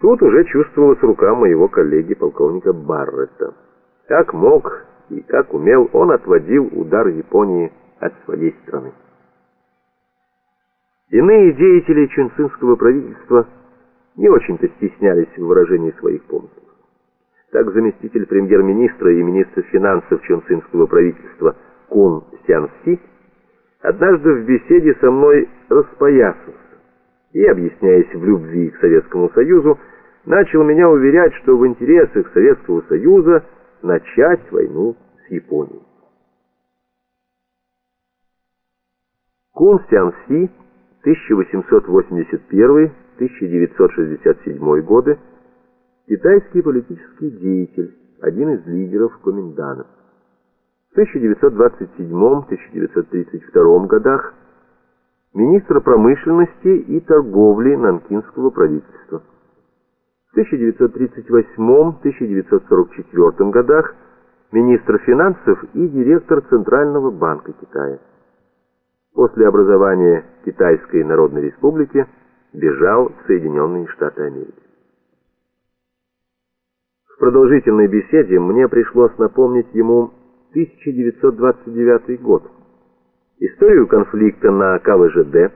Тут уже чувствовалась рука моего коллеги полковника Баррета. Как мог и как умел, он отводил удар Японии от своей страны. Иные деятели чунцинского правительства не очень-то стеснялись в выражении своих помыслов. Так заместитель премьер-министра и министр финансов чунцинского правительства Кун Сянси однажды в беседе со мной распоясался и, объясняясь в любви к Советскому Союзу, начал меня уверять, что в интересах Советского Союза начать войну с Японией. Кун Сян Си, 1881-1967 годы, китайский политический деятель, один из лидеров Коминдана. В 1927-1932 годах министр промышленности и торговли Нанкинского правительства. В 1938-1944 годах министр финансов и директор Центрального банка Китая. После образования Китайской Народной Республики бежал в Соединенные Штаты Америки. В продолжительной беседе мне пришлось напомнить ему 1929 год, историю конфликта на КВЖД,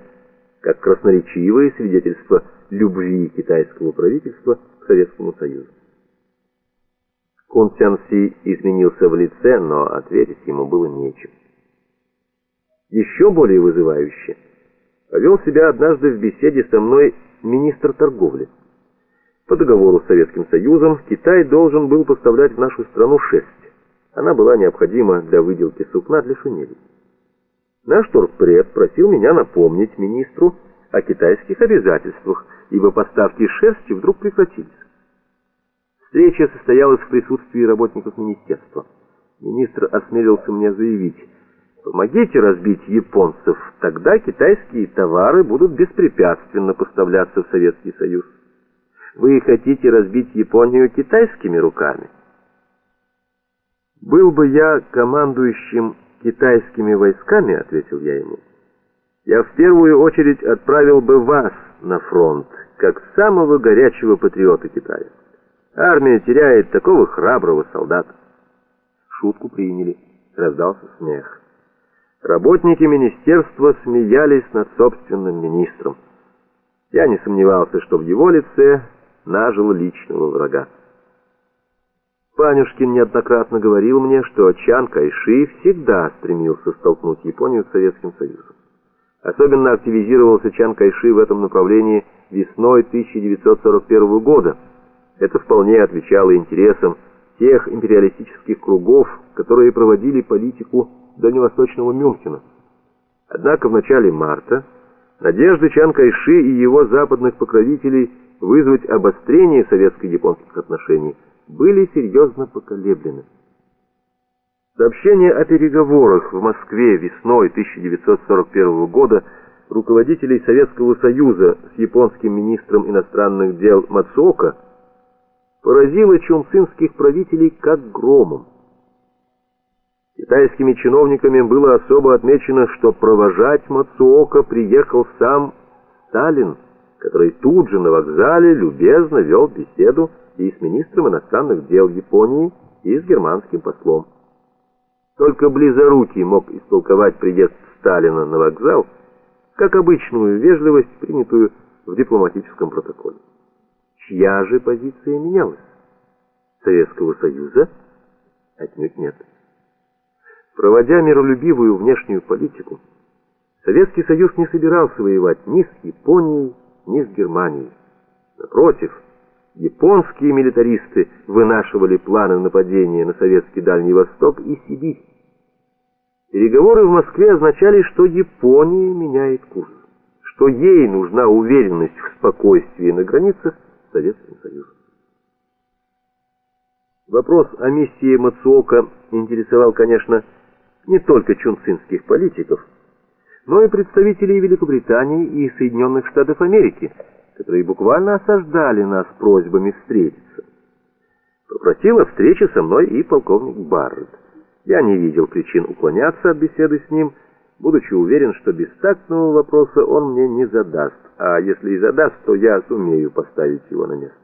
как красноречивое свидетельство любви китайского правительства к Советскому Союзу. Кун Цян Си изменился в лице, но ответить ему было нечем. Еще более вызывающе повел себя однажды в беседе со мной министр торговли. По договору с Советским Союзом Китай должен был поставлять в нашу страну шерсть. Она была необходима для выделки сукна для шинели. Наш торгпред просил меня напомнить министру о китайских обязательствах, ибо поставки шерсти вдруг прекратились. Встреча состоялась в присутствии работников министерства. Министр осмелился мне заявить, помогите разбить японцев, тогда китайские товары будут беспрепятственно поставляться в Советский Союз. Вы хотите разбить Японию китайскими руками? Был бы я командующим китайскими войсками, ответил я ему, я в первую очередь отправил бы вас на фронт, как самого горячего патриота Китая. Армия теряет такого храброго солдата. Шутку приняли, раздался смех. Работники министерства смеялись над собственным министром. Я не сомневался, что в его лице нажил личного врага. Панюшкин неоднократно говорил мне, что Чан Кайши всегда стремился столкнуть Японию с Советским Союзом. Особенно активизировался Чан Кайши в этом направлении весной 1941 года. Это вполне отвечало интересам тех империалистических кругов, которые проводили политику дальневосточного Мюнхена. Однако в начале марта надежды Чан Кайши и его западных покровителей вызвать обострение советско-японских отношений были серьезно поколеблены. Сообщение о переговорах в Москве весной 1941 года руководителей Советского Союза с японским министром иностранных дел Мацуока поразило чунцинских правителей как громом. Китайскими чиновниками было особо отмечено, что провожать Мацуока приехал сам Сталин, который тут же на вокзале любезно вел беседу и с министром иностранных дел Японии, и с германским послом. Только близорукий мог истолковать приезд Сталина на вокзал как обычную вежливость, принятую в дипломатическом протоколе. Чья же позиция менялась? Советского Союза? Отнюдь нет. Проводя миролюбивую внешнюю политику, Советский Союз не собирался воевать ни с Японией, ни с Германией. Напротив, Японские милитаристы вынашивали планы нападения на советский Дальний Восток и Сибирь. Переговоры в Москве означали, что Япония меняет курс, что ей нужна уверенность в спокойствии на границах с Советским Союзом. Вопрос о миссии Мацуока интересовал, конечно, не только чунцинских политиков, но и представителей Великобритании и Соединенных Штатов Америки – которые буквально осаждали нас просьбами встретиться. Попросил о встрече со мной и полковник Барретт. Я не видел причин уклоняться от беседы с ним, будучи уверен, что бестактного вопроса он мне не задаст, а если и задаст, то я сумею поставить его на место.